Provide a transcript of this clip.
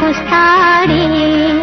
कुस्ताडे